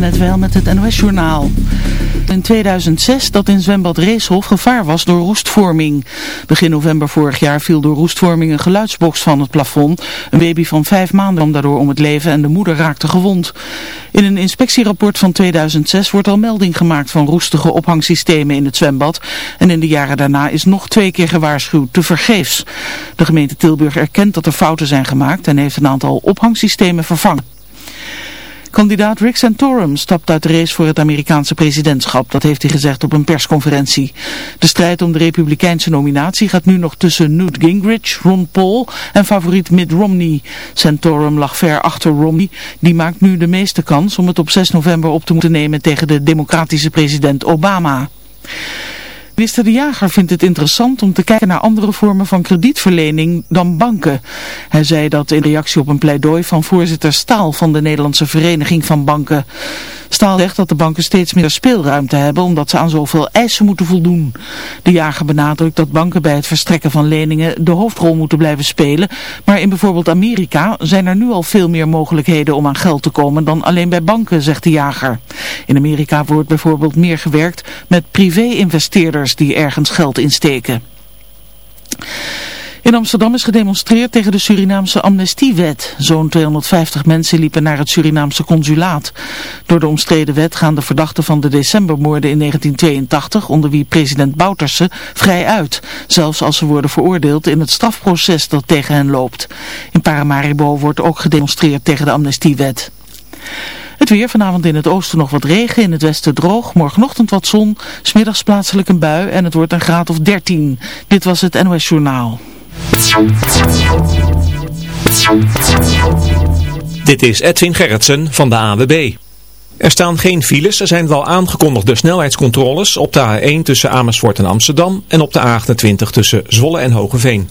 maar net wel met het NOS-journaal. In 2006 dat in zwembad Reeshof gevaar was door roestvorming. Begin november vorig jaar viel door roestvorming een geluidsbox van het plafond. Een baby van vijf maanden kwam daardoor om het leven en de moeder raakte gewond. In een inspectierapport van 2006 wordt al melding gemaakt van roestige ophangsystemen in het zwembad. En in de jaren daarna is nog twee keer gewaarschuwd, te vergeefs. De gemeente Tilburg erkent dat er fouten zijn gemaakt en heeft een aantal ophangsystemen vervangen. Kandidaat Rick Santorum stapt uit de race voor het Amerikaanse presidentschap. Dat heeft hij gezegd op een persconferentie. De strijd om de republikeinse nominatie gaat nu nog tussen Newt Gingrich, Ron Paul en favoriet Mitt Romney. Santorum lag ver achter Romney. Die maakt nu de meeste kans om het op 6 november op te moeten nemen tegen de democratische president Obama. Minister De Jager vindt het interessant om te kijken naar andere vormen van kredietverlening dan banken. Hij zei dat in reactie op een pleidooi van voorzitter Staal van de Nederlandse Vereniging van Banken. Staal zegt dat de banken steeds meer speelruimte hebben omdat ze aan zoveel eisen moeten voldoen. De jager benadrukt dat banken bij het verstrekken van leningen de hoofdrol moeten blijven spelen. Maar in bijvoorbeeld Amerika zijn er nu al veel meer mogelijkheden om aan geld te komen dan alleen bij banken, zegt de jager. In Amerika wordt bijvoorbeeld meer gewerkt met privé-investeerders die ergens geld insteken. In Amsterdam is gedemonstreerd tegen de Surinaamse amnestiewet. Zo'n 250 mensen liepen naar het Surinaamse consulaat. Door de omstreden wet gaan de verdachten van de decembermoorden in 1982, onder wie president Bouterse, vrij uit. Zelfs als ze worden veroordeeld in het strafproces dat tegen hen loopt. In Paramaribo wordt ook gedemonstreerd tegen de amnestiewet. Het weer vanavond in het oosten nog wat regen, in het westen droog. Morgenochtend wat zon, smiddags plaatselijk een bui en het wordt een graad of 13. Dit was het NOS Journaal. Dit is Edwin Gerritsen van de AWB. Er staan geen files, er zijn wel aangekondigde snelheidscontroles op de A1 tussen Amersfoort en Amsterdam en op de A28 tussen Zwolle en Hogeveen.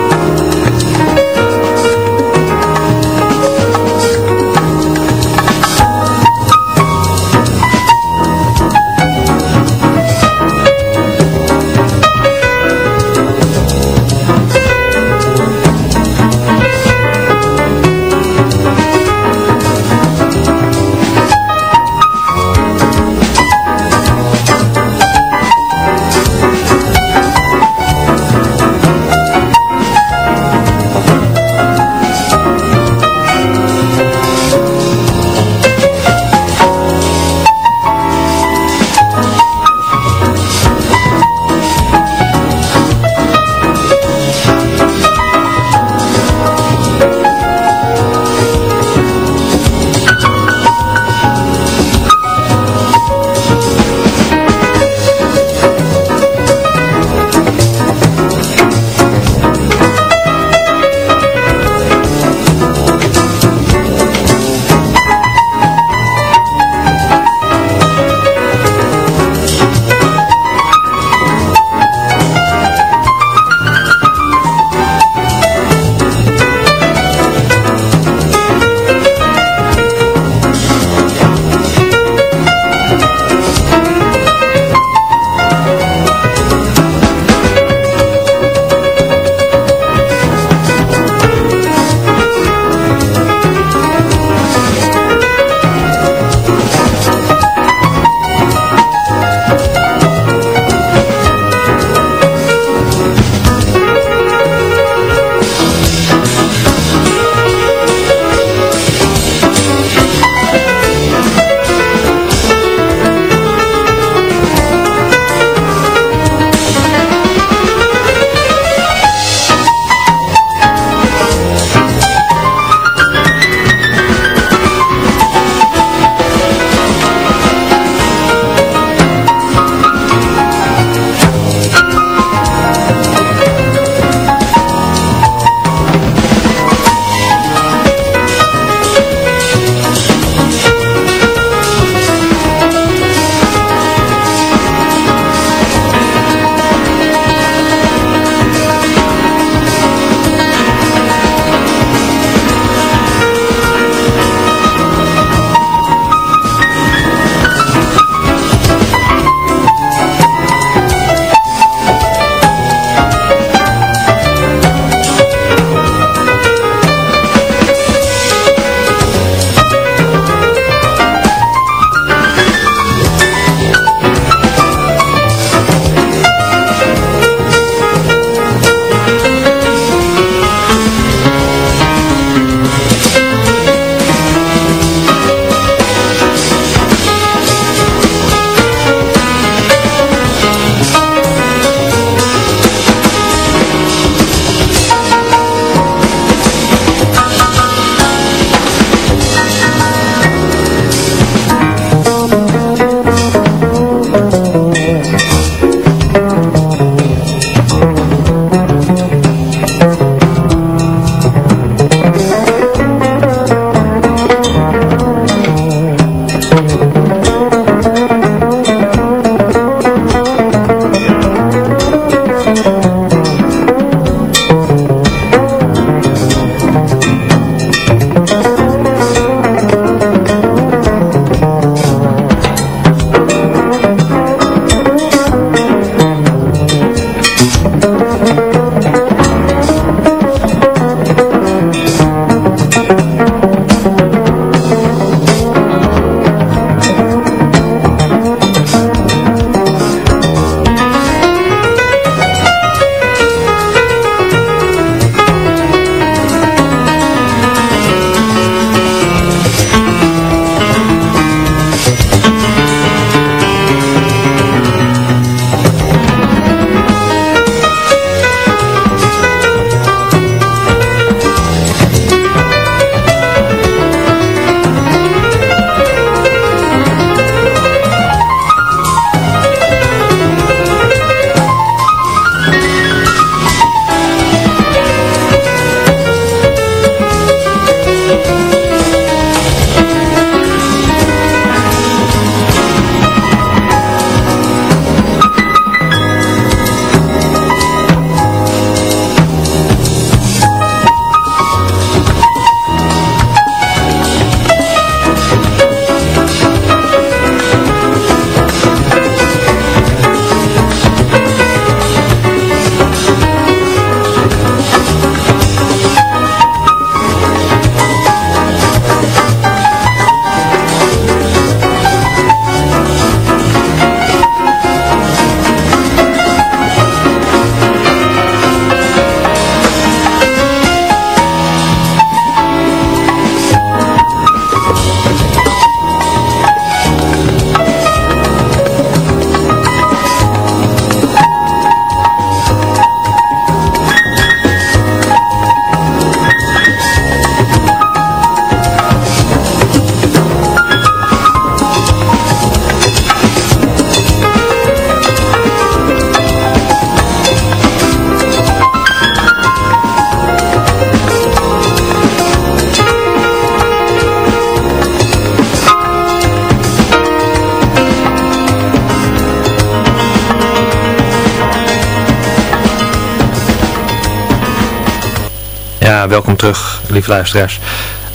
Lieve luisteraars.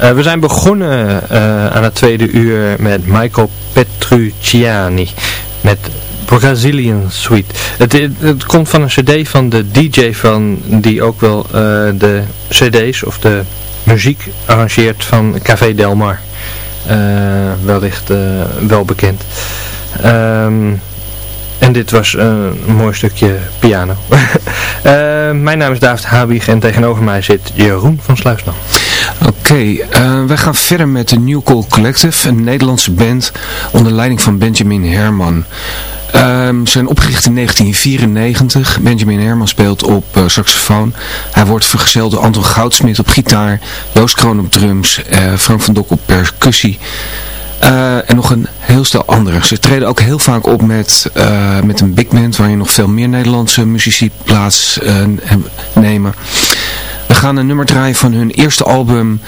Uh, we zijn begonnen uh, aan het tweede uur met Michael Petrucciani met Brazilian Suite. Het, het, komt van een cd van de DJ van die ook wel uh, de cd's of de muziek arrangeert van Café Del Mar. wellicht wel bekend. Um, en dit was een mooi stukje piano. mijn naam is David Habig en tegenover mij zit Jeroen van Sluisdam. Oké, uh, wij gaan verder met de New Call Collective, een Nederlandse band onder leiding van Benjamin Herman. Um, zijn opgericht in 1994. Benjamin Herman speelt op uh, saxofoon. Hij wordt vergezeld door Anton Goudsmit op gitaar, Joost Kroon op drums, uh, Frank van Dok op percussie. Uh, en nog een heel stel andere. Ze treden ook heel vaak op met, uh, met een big band waar je nog veel meer Nederlandse muzici plaats uh, nemen. We gaan een nummer draaien van hun eerste album.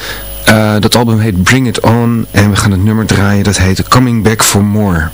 dat album heet Bring It On. En we gaan het nummer draaien dat heet Coming Back For More.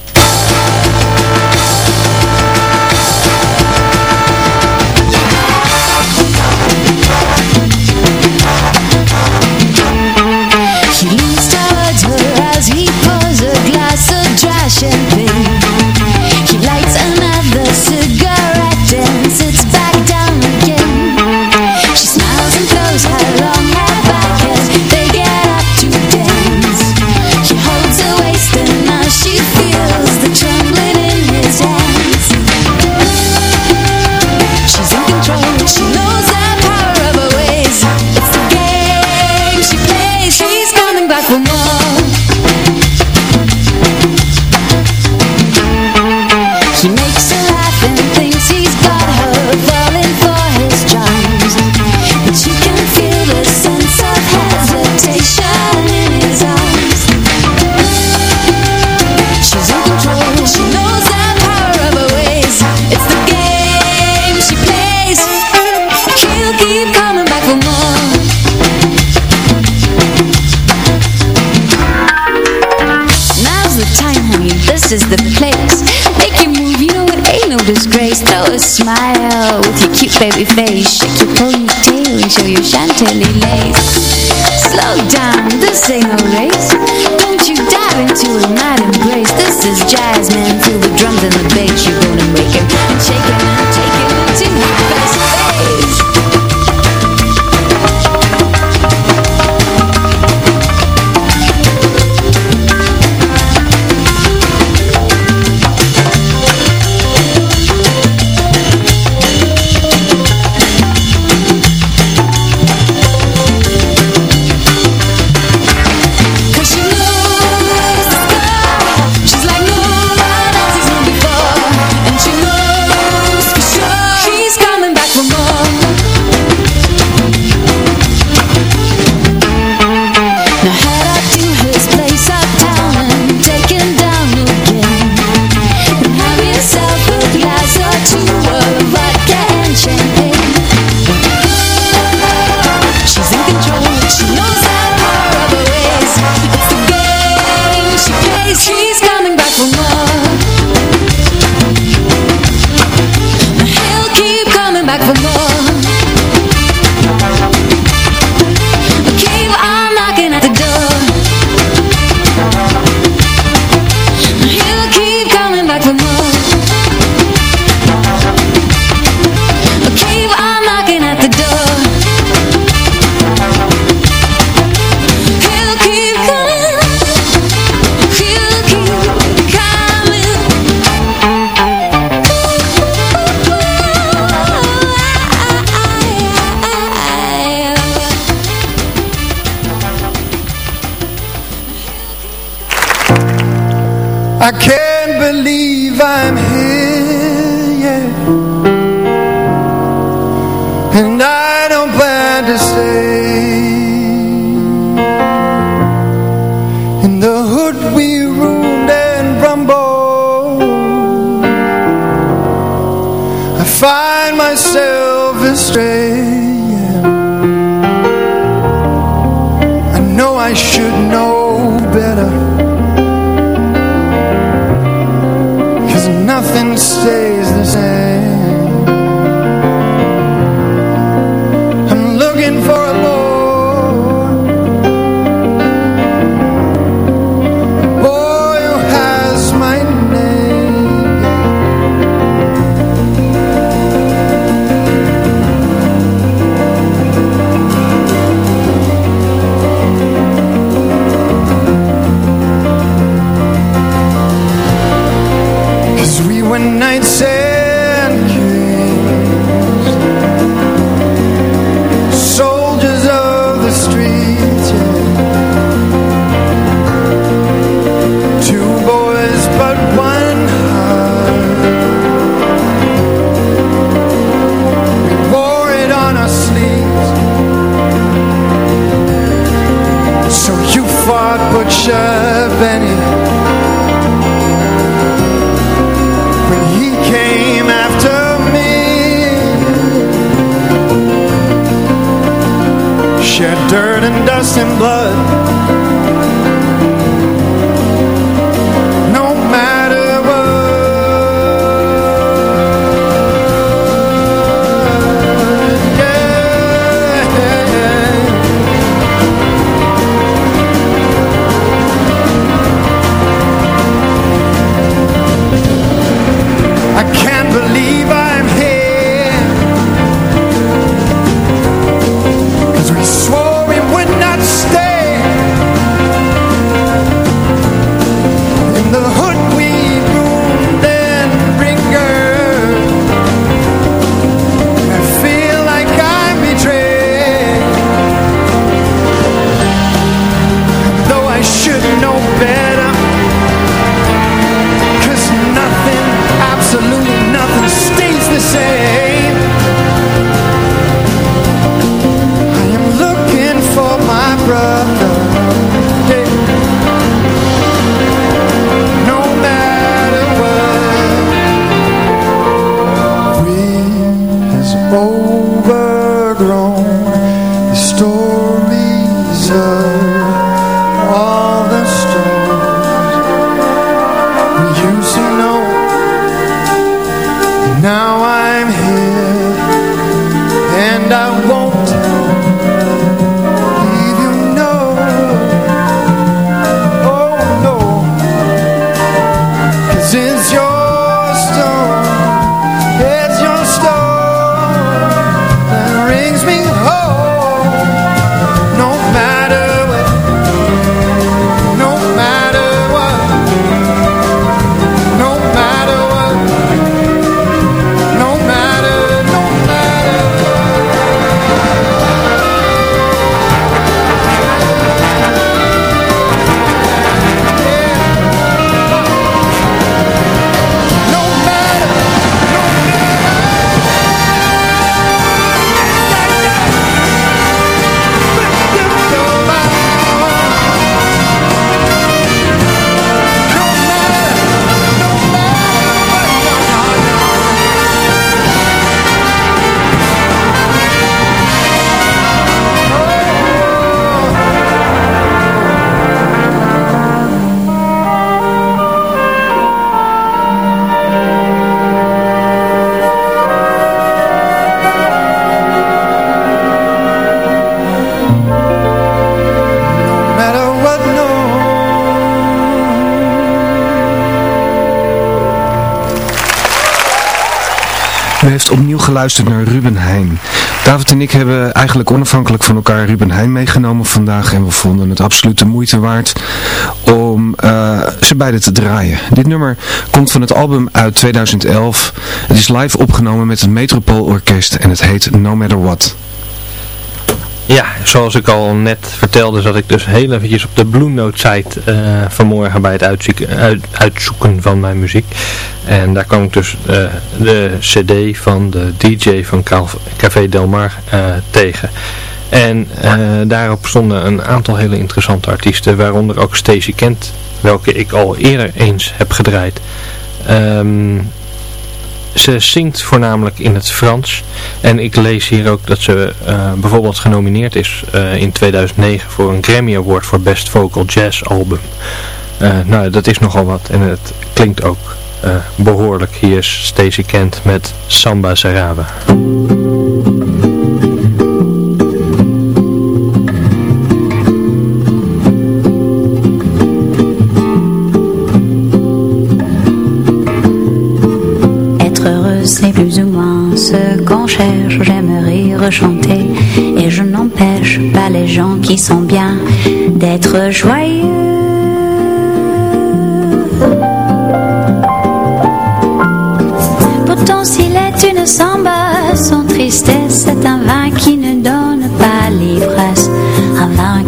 Is the place. Make you move, you know it ain't no disgrace. Throw a smile with your cute baby face. Shake your ponytail and show your chantilly lace. Slow down, this ain't no race. Don't you dive into a night embrace. This is jazz, man, feel the drums and the straight and blood geluisterd naar Ruben Heijn. David en ik hebben eigenlijk onafhankelijk van elkaar Ruben Heijn meegenomen vandaag. En we vonden het absoluut de moeite waard om eh, ze beide te draaien. Dit nummer komt van het album uit 2011. Het is live opgenomen met het Metropool Orkest en het heet No Matter What. Ja, zoals ik al net vertelde, zat ik dus heel eventjes op de Blue Note site eh, vanmorgen bij het uitzoeken, uit- uitzoeken van mijn muziek. En daar kwam ik dus eh, de cd van de DJ van Café Del Mar eh, tegen. En eh, daarop stonden een aantal hele interessante artiesten, waaronder ook Stacey Kent, welke ik al eerder eens heb gedraaid. Ehm, ze zingt voornamelijk in het Frans. En ik lees hier ook dat ze bijvoorbeeld genomineerd is in 2009 voor een Grammy Award voor Best Vocal Jazz Album. Nou, dat is nogal wat en het klinkt ook behoorlijk. Hier is Stacey Kent met Samba Saraba. C'est plus ou moins ce qu'on cherche. J'aimerais rechanter. Et je n'empêche pas les gens qui sont bien d'être joyeux.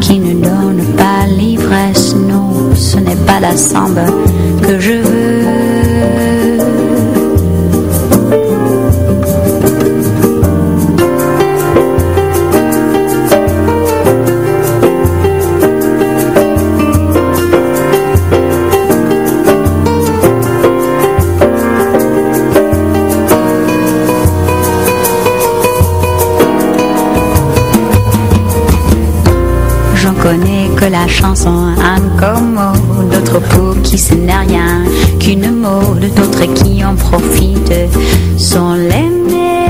qui ne donne pas l'ivresse, non, ce n'est pas la samba que je un comme d'autres pour qui ce n'est rien qu'une mode, d'autres qui en profitent sont les miens.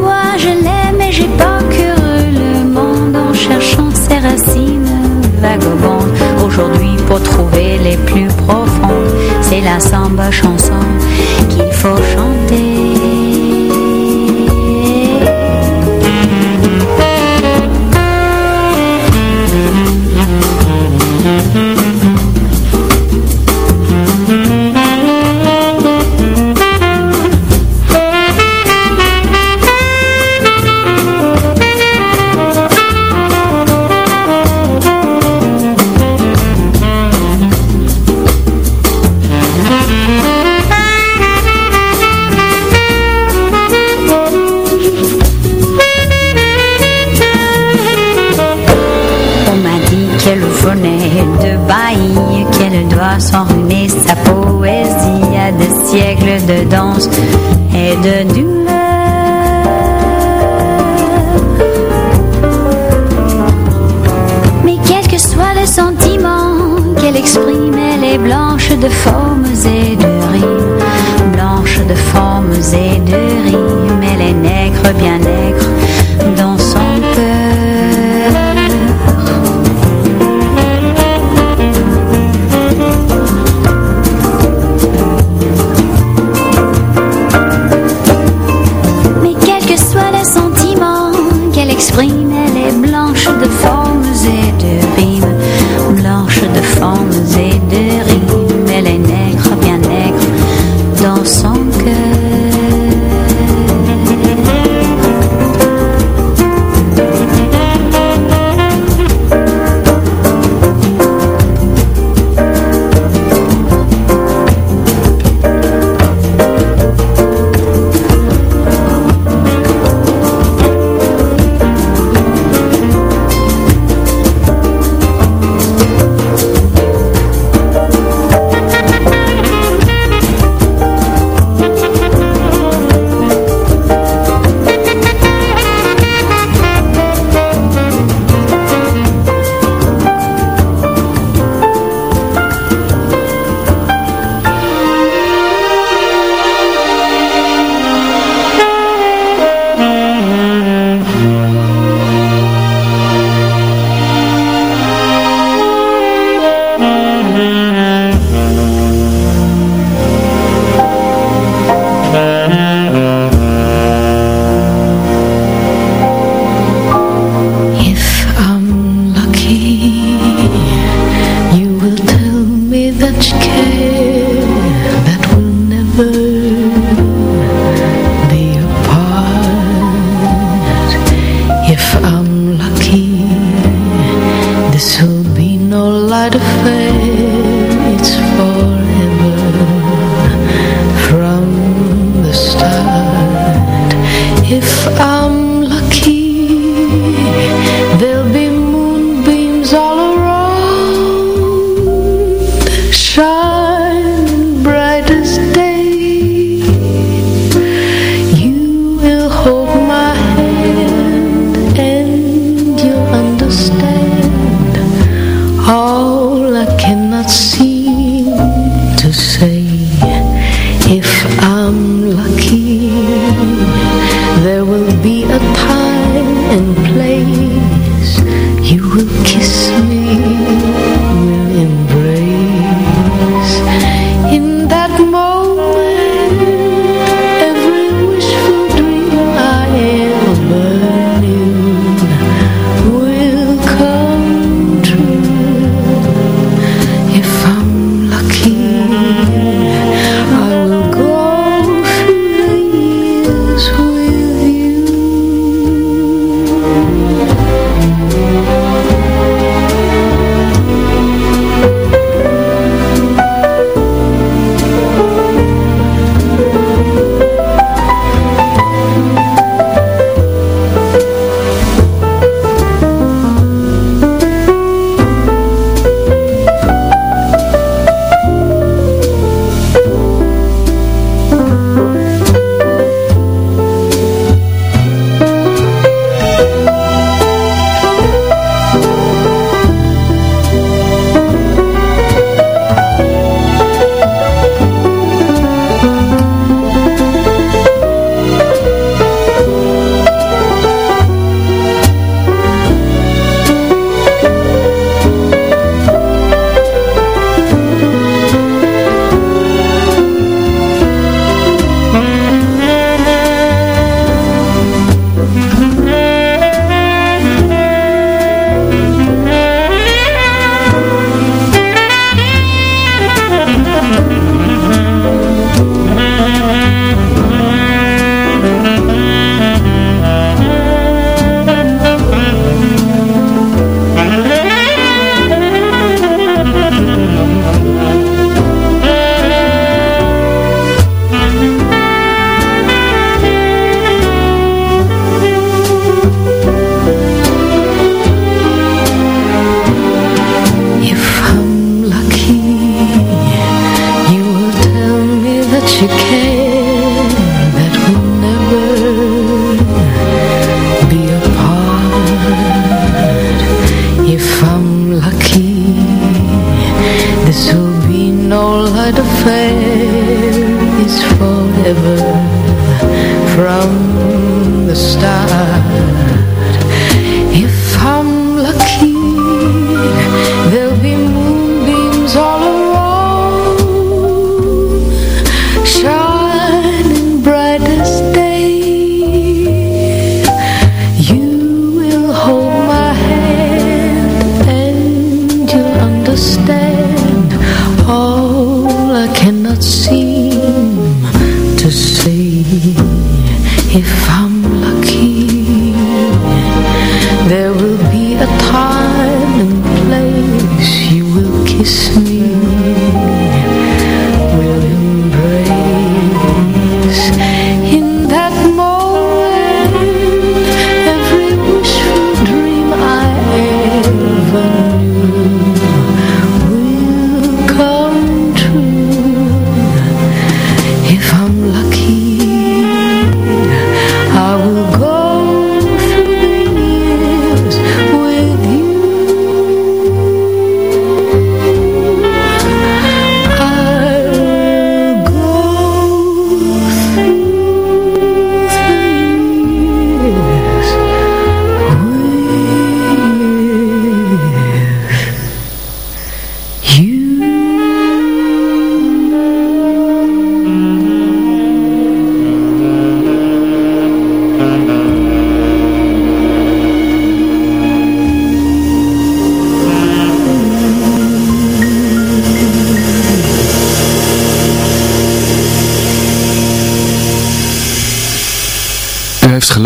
Moi je l'aime et j'ai parcouru le monde en cherchant ses racines vagabondes. Aujourd'hui pour trouver les plus profondes, c'est la samba chanson qu'il faut chanter. de formes et de rimes, blanche de formes et de rimes, elle est nègre bien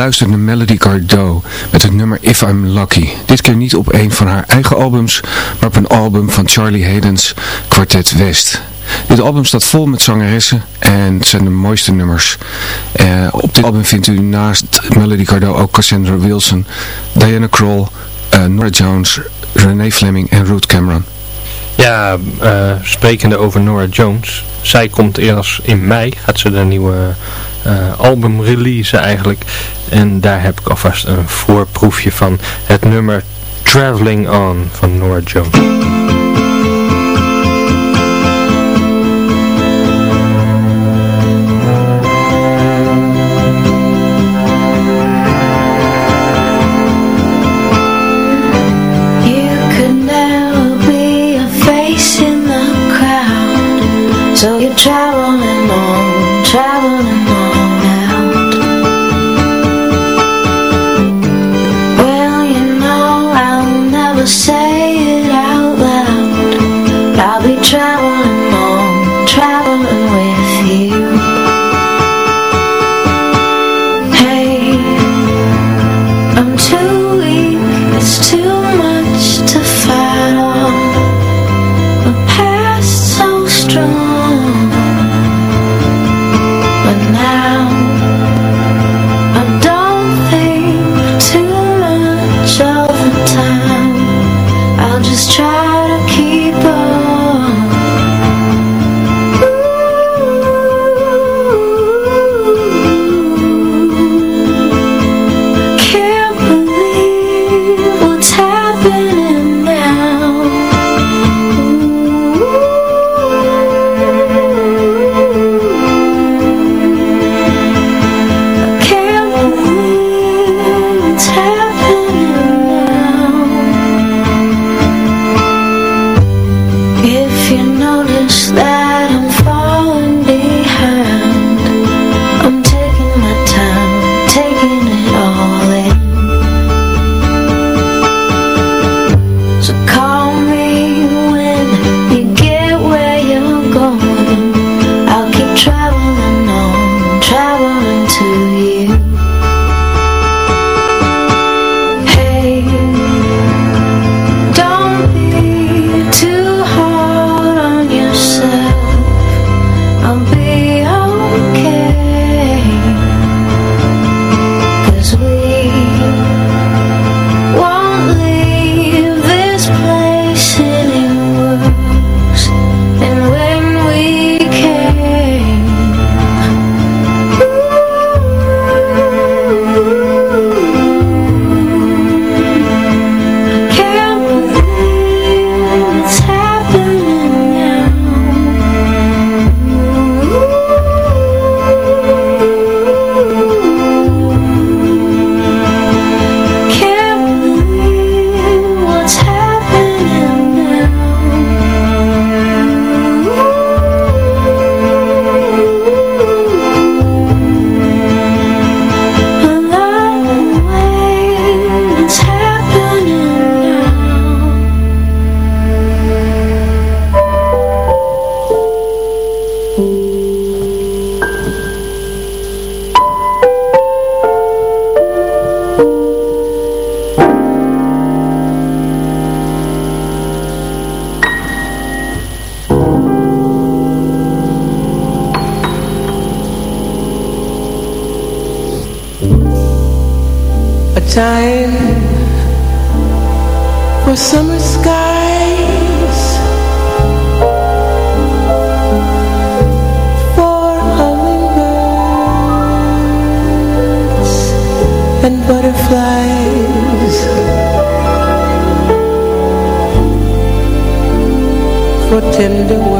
geluisterd naar Melody Gardot met het nummer If I'm Lucky. Dit keer niet op een van haar eigen albums, maar op een album van Charlie Hayden's Quartet West. Dit album staat vol met zangeressen en het zijn de mooiste nummers. Uh, op dit album vindt u naast Melody Gardot ook Cassandra Wilson, Diana Kroll, uh, Nora Jones, Renee Fleming en Ruth Cameron. Ja, uh, sprekende over Nora Jones. Zij komt eerst in mei, gaat ze de nieuwe eh, album release eigenlijk. En daar heb ik alvast een voorproefje van het nummer Traveling On van Nora Jones. child time for summer skies. For hummingbirds and butterflies. For tender words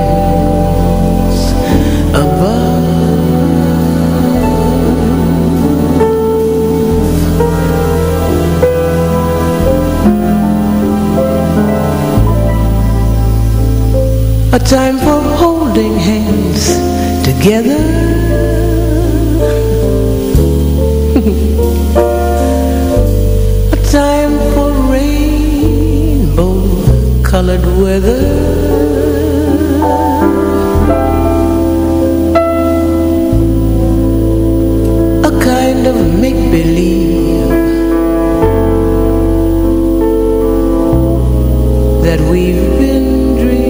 A time for holding hands together. A time for rainbow colored weather. A kind of make-believe That we've been dreaming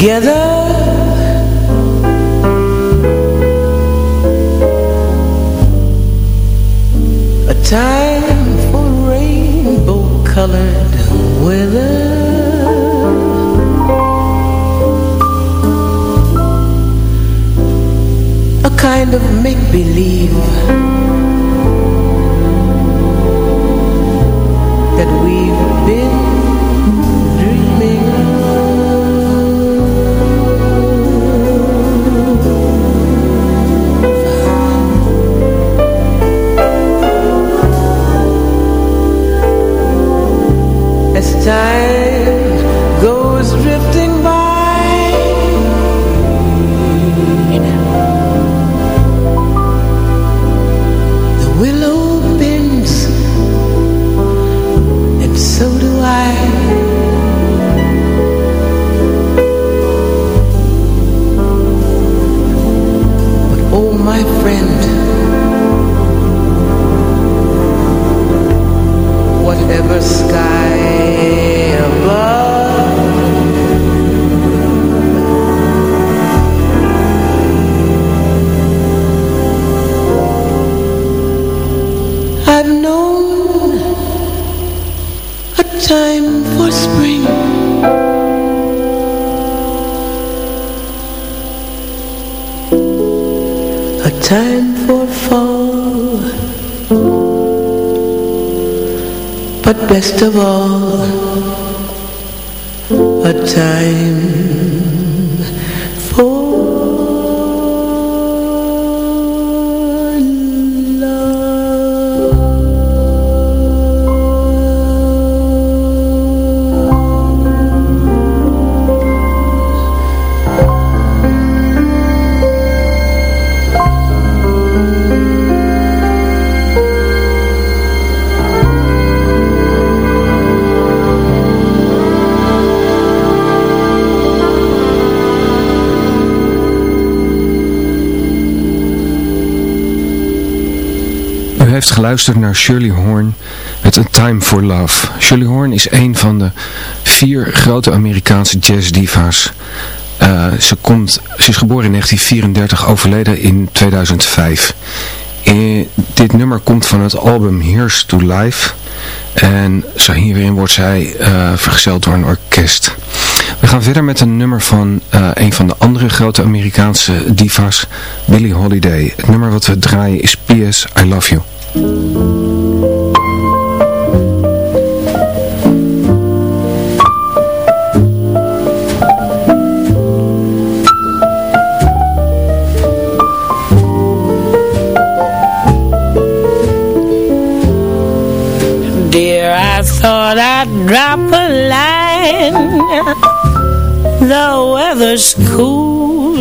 together a time for fall. But best of all, a time heeft geluisterd naar Shirley Horn met A Time for Love. Shirley Horn is een van de vier grote Amerikaanse jazzdiva's. Uh, ze, komt, ze is geboren in 1934, overleden in 2005. In, dit nummer komt van het album Here's to Life. En hierin wordt zij uh, vergezeld door een orkest. We gaan verder met een nummer van een van de andere grote Amerikaanse diva's, Billie Holiday. Het nummer wat we draaien is P.S. I Love You. Thought I'd drop a line. The weather's cool.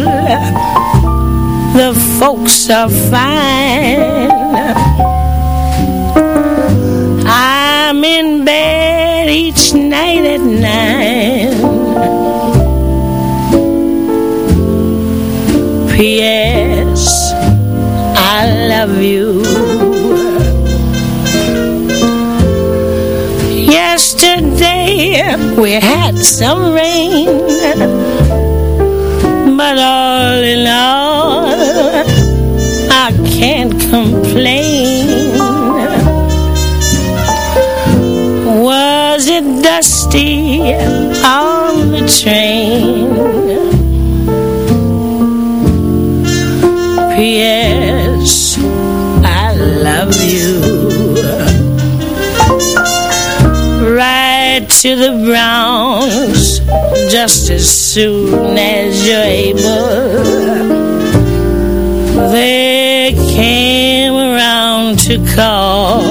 The folks are fine. I'm in bed We had some rain. But all in all I can't complain. Was it dusty on the train to the Browns Just as soon as you're able. They came around to call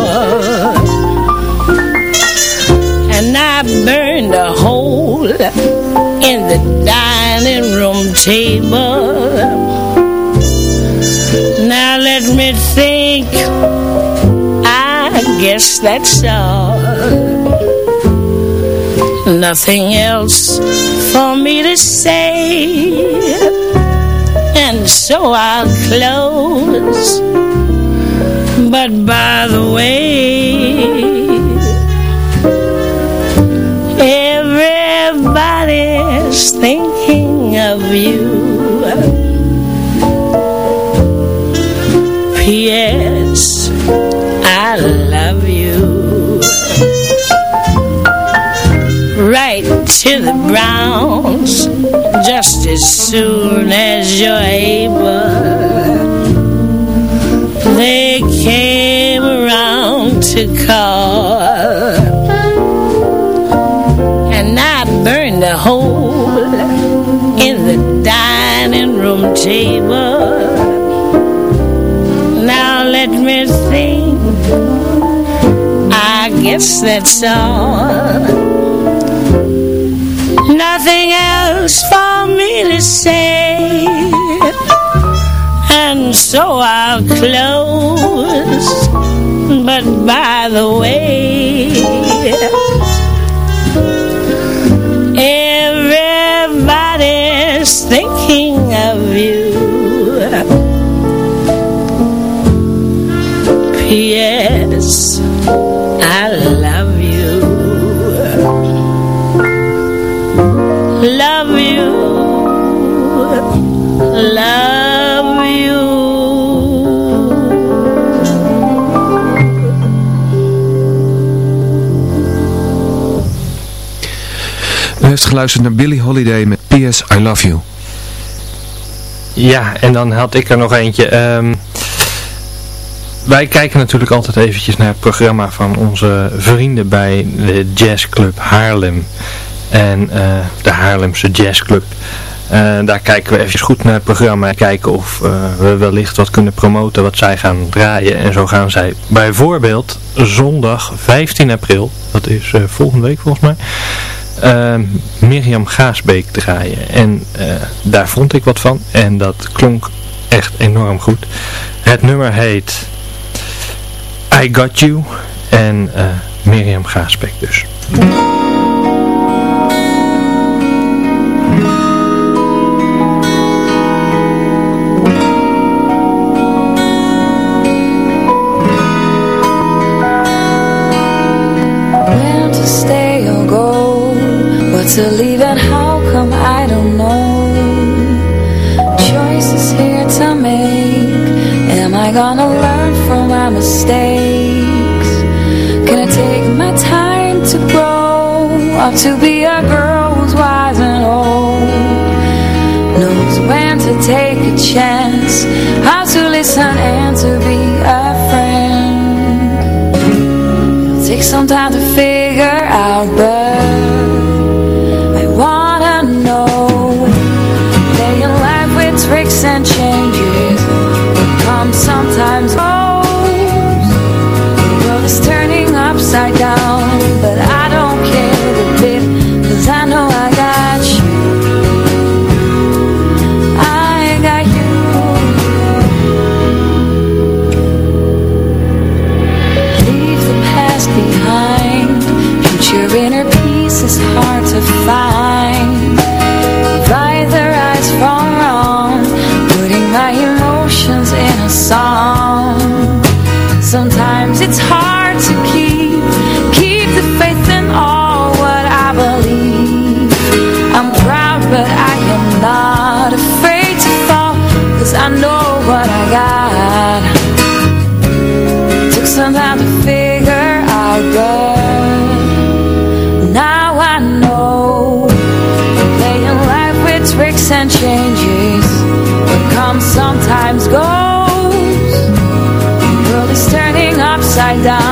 And I burned a hole In the dining room table. Now let me think I guess that's all Nothing else for me to say And so I'll close But by the way Everybody's thinking of you P.S. to the Browns Just as soon as you're able. They came around to call And I burned a hole In the dining room table. Now let me think I guess that's all Nothing else for me to say. And so I'll close. But by the way Heeft geluisterd naar Billie Holiday met P.S. I Love You. Ja, en dan had ik er nog eentje. Um, wij kijken natuurlijk altijd eventjes naar het programma van onze vrienden bij de jazzclub Haarlem. En uh, de Haarlemse jazzclub. Uh, daar kijken we even goed naar het programma en kijken of uh, we wellicht wat kunnen promoten wat zij gaan draaien. En zo gaan zij bijvoorbeeld zondag 15 april, dat is volgende week volgens mij, Mirjam Gaasbeek draaien. En daar vond ik wat van en dat klonk echt enorm goed. Het nummer heet I Got You en uh, Mirjam Gaasbeek dus. to be a girl who's wise and old Knows when to take a chance How to listen and to be a friend. It'll take some time I die.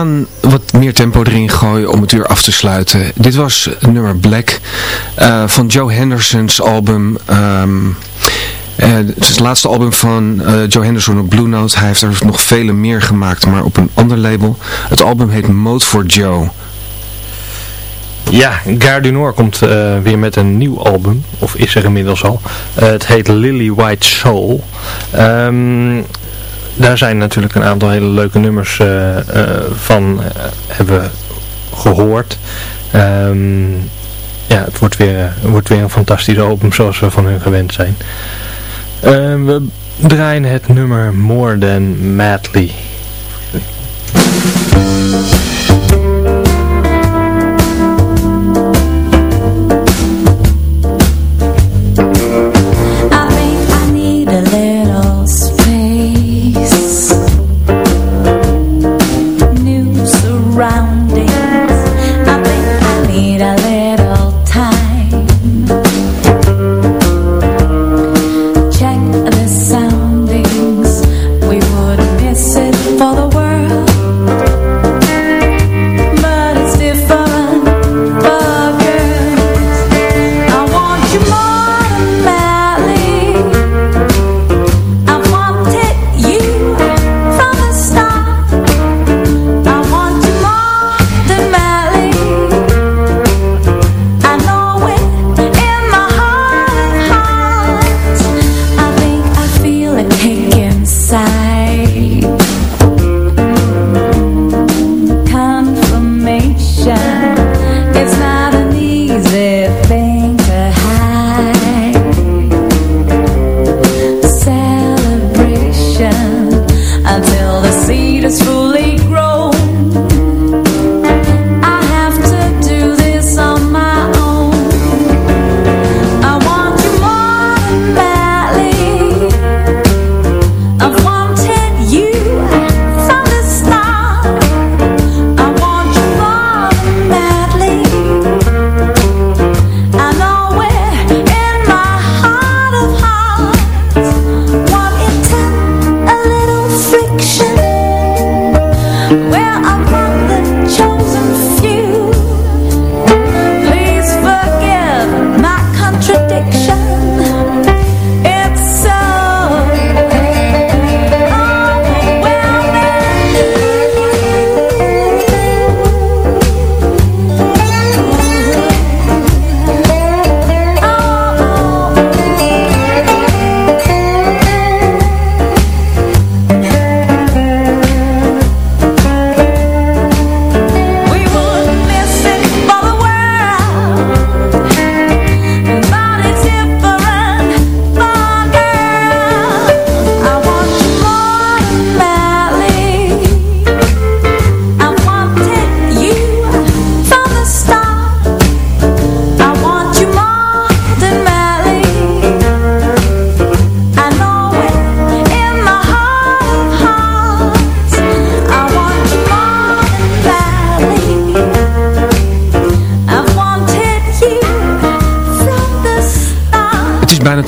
Gaan wat meer tempo erin gooien om het uur af te sluiten. Dit was nummer Black uh, van Joe Henderson's album... Um, het is het laatste album van uh, Joe Henderson op Blue Note. Hij heeft er nog vele meer gemaakt, maar op een ander label. Het album heet Mode for Joe. Ja, Gare du komt weer met een nieuw album, of is er inmiddels al. Het heet Lily White Soul. Um, daar zijn natuurlijk een aantal hele leuke nummers uh, van hebben gehoord. Um, ja, het wordt weer, wordt weer een fantastisch album zoals we van hun gewend zijn. Uh, we draaien het nummer More Than Madly.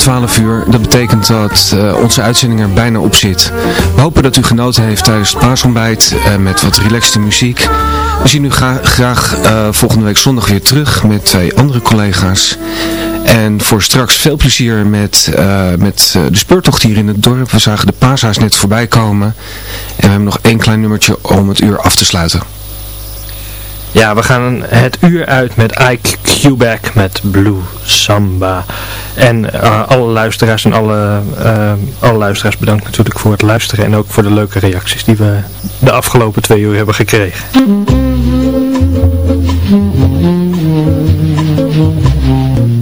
12 uur. Dat betekent dat uh, onze uitzending er bijna op zit. We hopen dat u genoten heeft tijdens het paasontbijt uh, met wat relaxte muziek. We zien u gra graag uh, volgende week zondag weer terug met twee andere collega's. En voor straks veel plezier met, met de speurtocht hier in het dorp. We zagen de paashuis net voorbij komen. En we hebben nog één klein nummertje om het uur af te sluiten. Ja, we gaan het uur uit met Ike Quebec met Blue Samba. En uh, alle luisteraars en alle, uh, alle luisteraars bedankt natuurlijk voor het luisteren en ook voor de leuke reacties die we de afgelopen twee uur hebben gekregen. It's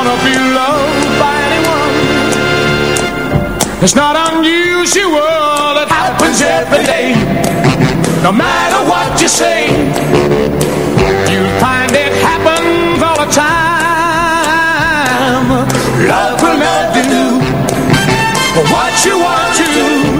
wanna be loved by anyone, it's not unusual. It happens every day. No matter what you say, you'll find it happens all the time. Love will never do what you want to do.